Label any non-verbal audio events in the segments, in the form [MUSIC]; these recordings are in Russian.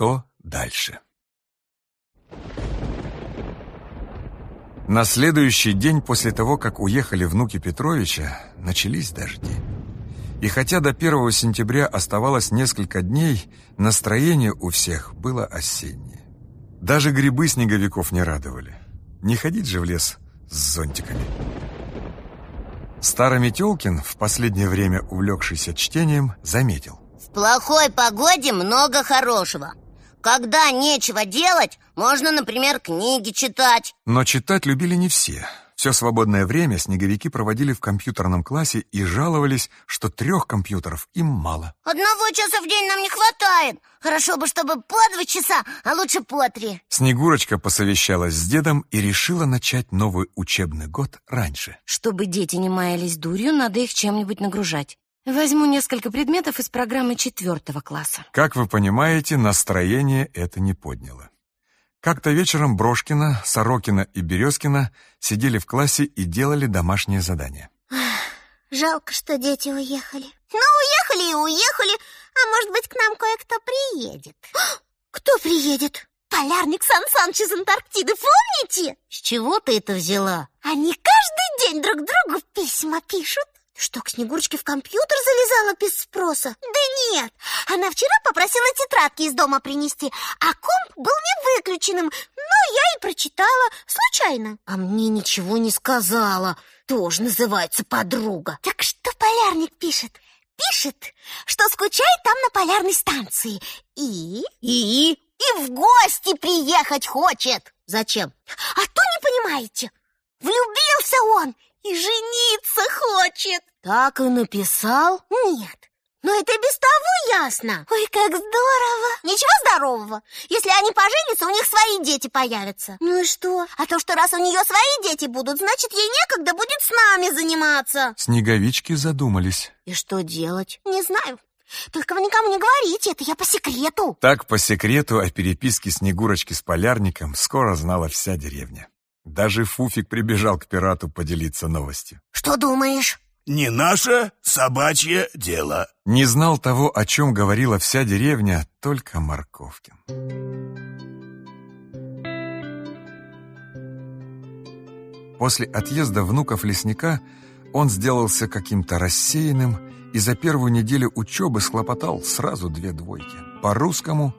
что дальше. На следующий день после того, как уехали внуки Петровича, начались дожди. И хотя до 1 сентября оставалось несколько дней, настроение у всех было осеннее. Даже грибы снеговиков не радовали. Не ходить же в лес с зонтиками. Старый Метелкин, в последнее время увлекшийся чтением, заметил. В плохой погоде много хорошего. Когда нечего делать, можно, например, книги читать. Но читать любили не все. Все свободное время снеговики проводили в компьютерном классе и жаловались, что трех компьютеров им мало. Одного часа в день нам не хватает. Хорошо бы, чтобы по два часа, а лучше по три. Снегурочка посовещалась с дедом и решила начать новый учебный год раньше. Чтобы дети не маялись дурью, надо их чем-нибудь нагружать. Возьму несколько предметов из программы четвертого класса. Как вы понимаете, настроение это не подняло. Как-то вечером Брошкина, Сорокина и Березкина сидели в классе и делали домашнее задание. Жалко, что дети уехали. Ну, уехали и уехали. А может быть, к нам кое-кто приедет. Кто приедет? Полярник Сан Саныч из Антарктиды, помните? С чего ты это взяла? Они каждый день друг другу письма пишут. Что, к Снегурочке в компьютер залезала без спроса? Да нет, она вчера попросила тетрадки из дома принести, а комп был не выключенным, но я и прочитала случайно. А мне ничего не сказала, тоже называется подруга. Так что полярник пишет? Пишет, что скучает там на полярной станции. И? И? И в гости приехать хочет. Зачем? А то не понимаете. Влюбился он и жениться хочет. Так и написал? Нет. Но это без того ясно. Ой, как здорово. Ничего здорового. Если они поженятся, у них свои дети появятся. Ну и что? А то, что раз у нее свои дети будут, значит, ей некогда будет с нами заниматься. Снеговички задумались. И что делать? Не знаю. Только вы никому не говорите, это я по секрету. Так по секрету о переписке Снегурочки с полярником скоро знала вся деревня. Даже Фуфик прибежал к пирату поделиться новостью. Что думаешь? Не наше собачье дело. Не знал того, о чем говорила вся деревня, только Морковкин. После отъезда внуков лесника он сделался каким-то рассеянным и за первую неделю учебы схлопотал сразу две двойки по русскому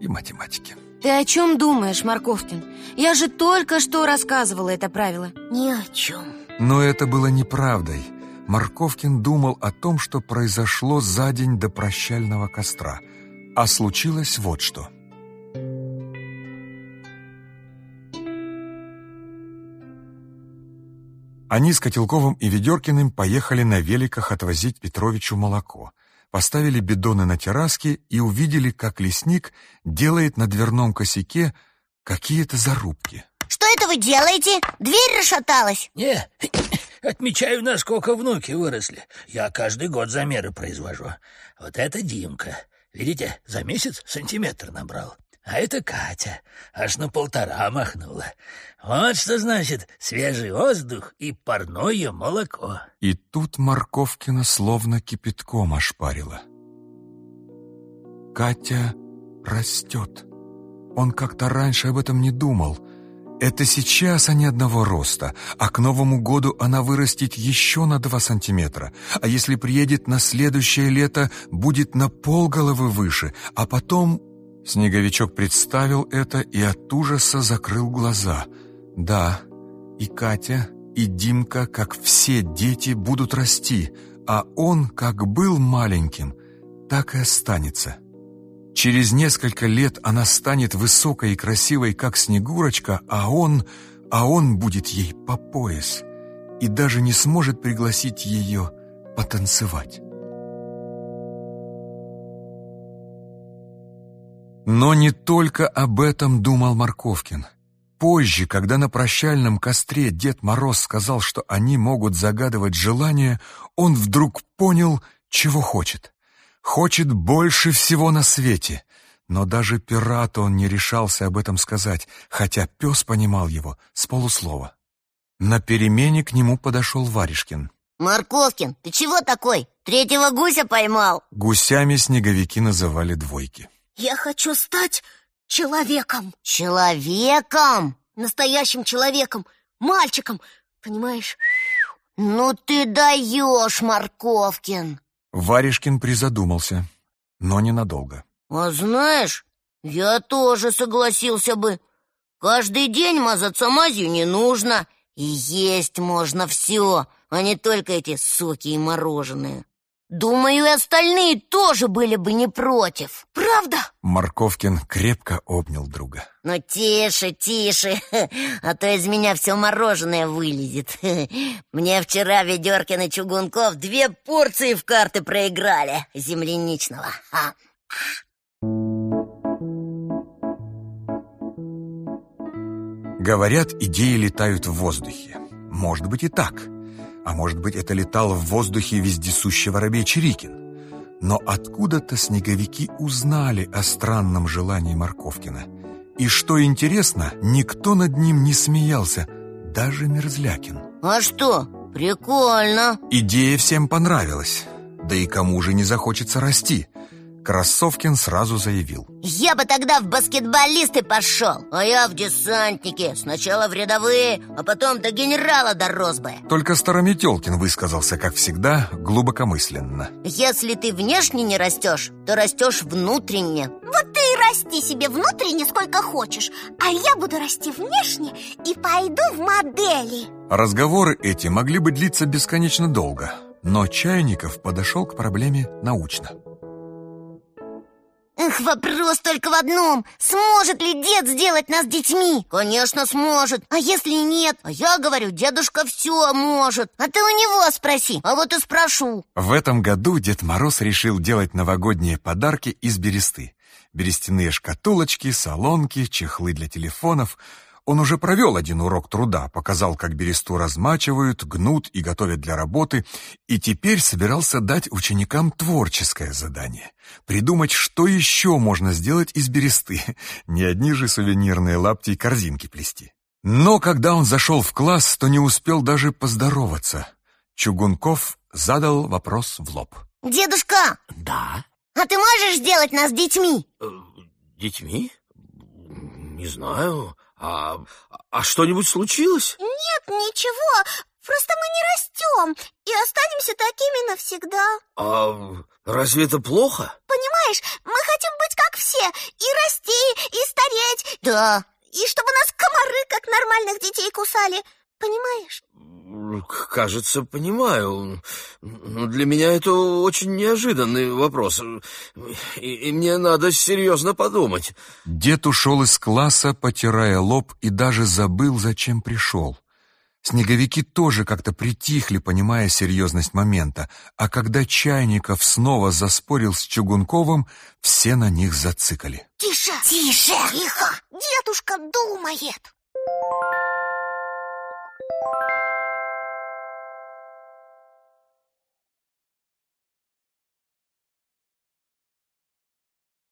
и математике. Ты о чем думаешь, Морковкин? Я же только что рассказывала это правило. Ни о чем. Но это было неправдой. Морковкин думал о том, что произошло за день до прощального костра. А случилось вот что. Они с Котелковым и Ведеркиным поехали на великах отвозить Петровичу молоко – поставили бидоны на терраске и увидели, как лесник делает на дверном косяке какие-то зарубки. Что это вы делаете? Дверь расшаталась. Не, [COUGHS] отмечаю, насколько внуки выросли. Я каждый год замеры произвожу. Вот это Димка. Видите, за месяц сантиметр набрал. А это Катя. Аж на полтора махнула. Вот что значит свежий воздух и парное молоко. И тут Морковкина словно кипятком ошпарила. Катя растет. Он как-то раньше об этом не думал. Это сейчас они одного роста, а к Новому году она вырастет еще на два сантиметра. А если приедет на следующее лето, будет на полголовы выше, а потом Снеговичок представил это и от ужаса закрыл глаза. Да, и Катя, и Димка, как все дети, будут расти, а он, как был маленьким, так и останется. Через несколько лет она станет высокой и красивой, как Снегурочка, а он, а он будет ей по пояс и даже не сможет пригласить ее потанцевать. Но не только об этом думал Марковкин. Позже, когда на прощальном костре Дед Мороз сказал, что они могут загадывать желания, он вдруг понял, чего хочет. Хочет больше всего на свете. Но даже пирату он не решался об этом сказать, хотя пес понимал его с полуслова. На перемене к нему подошел Варежкин. Морковкин, ты чего такой? Третьего гуся поймал? Гусями снеговики называли двойки. Я хочу стать человеком. Человеком? Настоящим человеком. Мальчиком. Понимаешь? Ну ты даешь, Морковкин. Варежкин призадумался, но ненадолго. А знаешь, я тоже согласился бы. Каждый день мазаться мазью не нужно. И есть можно все, а не только эти соки и мороженое. Думаю, и остальные тоже были бы не против. Правда? Морковкин крепко обнял друга. Ну, тише, тише, [LAUGHS] а то из меня все мороженое вылезет. [LAUGHS] Мне вчера Ведеркин и Чугунков две порции в карты проиграли земляничного. Говорят, идеи летают в воздухе. Может быть и так. А может быть, это летал в воздухе вездесущий воробей Чирикин. Но откуда-то снеговики узнали о странном желании Морковкина. И что интересно, никто над ним не смеялся, даже Мерзлякин. А что, прикольно. Идея всем понравилась. Да и кому же не захочется расти? Кроссовкин сразу заявил. Я бы тогда в баскетболисты пошел, а я в десантники. Сначала в рядовые, а потом до генерала дорос бы. Только Старометелкин высказался, как всегда, глубокомысленно. Если ты внешне не растешь, то растешь внутренне. Вот ты и расти себе внутренне сколько хочешь, а я буду расти внешне и пойду в модели. Разговоры эти могли бы длиться бесконечно долго, но Чайников подошел к проблеме научно. Эх, вопрос только в одном. Сможет ли дед сделать нас детьми? Конечно, сможет. А если нет? А я говорю, дедушка все может. А ты у него спроси, а вот и спрошу. В этом году Дед Мороз решил делать новогодние подарки из бересты. Берестяные шкатулочки, солонки, чехлы для телефонов — он уже провел один урок труда, показал, как бересту размачивают, гнут и готовят для работы, и теперь собирался дать ученикам творческое задание. Придумать, что еще можно сделать из бересты. [LAUGHS] Не одни же сувенирные лапти и корзинки плести. Но когда он зашел в класс, то не успел даже поздороваться. Чугунков задал вопрос в лоб. «Дедушка!» Да? «А ты можешь сделать нас детьми?» Э, детьми? Не знаю. А, а что-нибудь случилось? Нет, ничего. Просто мы не растем и останемся такими навсегда. А разве это плохо? Понимаешь, мы хотим быть как все. И расти, и стареть. Да. И чтобы нас комары, как нормальных детей, кусали. Понимаешь? Кажется, понимаю. Но для меня это очень неожиданный вопрос. И, и мне надо серьезно подумать. Дед ушел из класса, потирая лоб, и даже забыл, зачем пришел. Снеговики тоже как-то притихли, понимая серьезность момента, а когда Чайников снова заспорил с Чугунковым, все на них зацикали. Тише! Тише! Тихо! Дедушка думает.